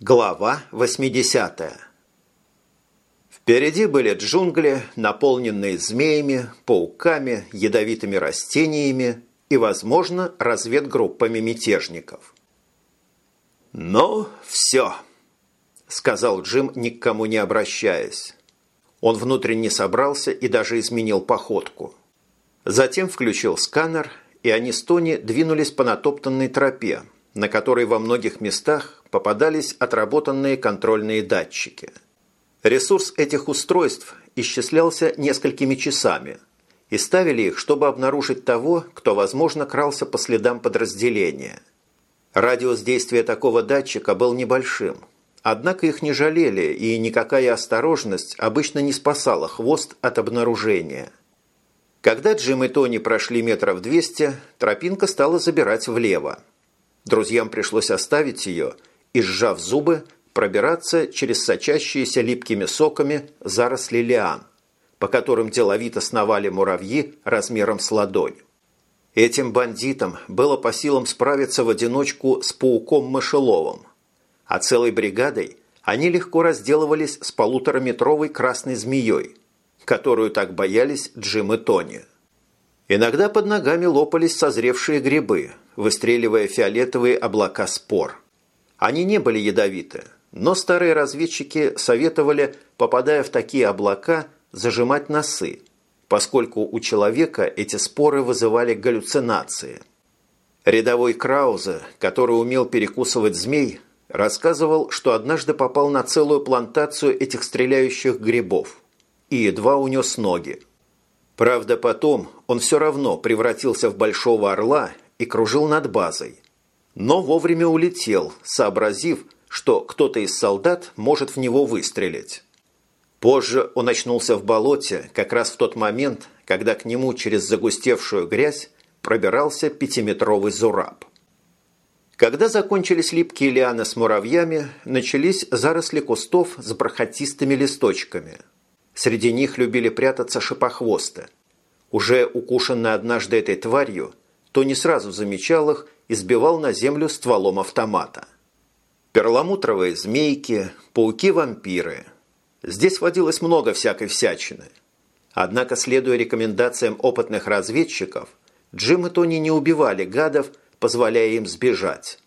Глава 80 Впереди были джунгли, наполненные змеями, пауками, ядовитыми растениями и, возможно, разведгруппами мятежников. «Ну, все», – сказал Джим, ни к кому не обращаясь. Он внутренне собрался и даже изменил походку. Затем включил сканер, и они с Тони двинулись по натоптанной тропе, на которой во многих местах попадались отработанные контрольные датчики. Ресурс этих устройств исчислялся несколькими часами, и ставили их, чтобы обнаружить того, кто, возможно, крался по следам подразделения. Радиус действия такого датчика был небольшим – Однако их не жалели, и никакая осторожность обычно не спасала хвост от обнаружения. Когда Джим и Тони прошли метров двести, тропинка стала забирать влево. Друзьям пришлось оставить ее и, сжав зубы, пробираться через сочащиеся липкими соками заросли лиан, по которым деловито сновали муравьи размером с ладонь. Этим бандитам было по силам справиться в одиночку с пауком-мышеловым – а целой бригадой они легко разделывались с полутораметровой красной змеей, которую так боялись Джим и Тони. Иногда под ногами лопались созревшие грибы, выстреливая фиолетовые облака спор. Они не были ядовиты, но старые разведчики советовали, попадая в такие облака, зажимать носы, поскольку у человека эти споры вызывали галлюцинации. Рядовой Краузе, который умел перекусывать змей, Рассказывал, что однажды попал на целую плантацию этих стреляющих грибов и едва унес ноги. Правда, потом он все равно превратился в большого орла и кружил над базой. Но вовремя улетел, сообразив, что кто-то из солдат может в него выстрелить. Позже он очнулся в болоте как раз в тот момент, когда к нему через загустевшую грязь пробирался пятиметровый зураб. Когда закончились липкие лианы с муравьями, начались заросли кустов с бархатистыми листочками. Среди них любили прятаться шипохвосты. Уже укушенный однажды этой тварью, то не сразу замечал их и сбивал на землю стволом автомата. Перламутровые змейки, пауки-вампиры. Здесь водилось много всякой всячины. Однако, следуя рекомендациям опытных разведчиков, Джим и Тони не убивали гадов, позволяя им сбежать.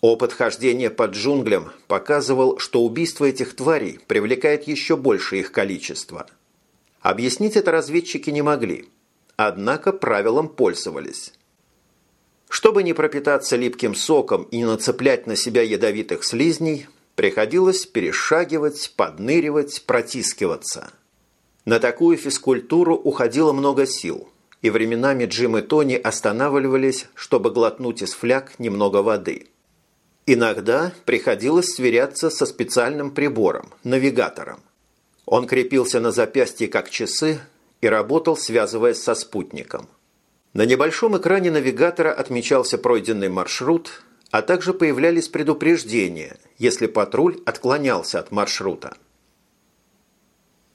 Опыт хождения под джунглям показывал, что убийство этих тварей привлекает еще больше их количество. Объяснить это разведчики не могли, однако правилом пользовались. Чтобы не пропитаться липким соком и не нацеплять на себя ядовитых слизней, приходилось перешагивать, подныривать, протискиваться. На такую физкультуру уходило много сил – и временами Джим и Тони останавливались, чтобы глотнуть из фляг немного воды. Иногда приходилось сверяться со специальным прибором, навигатором. Он крепился на запястье как часы и работал, связываясь со спутником. На небольшом экране навигатора отмечался пройденный маршрут, а также появлялись предупреждения, если патруль отклонялся от маршрута –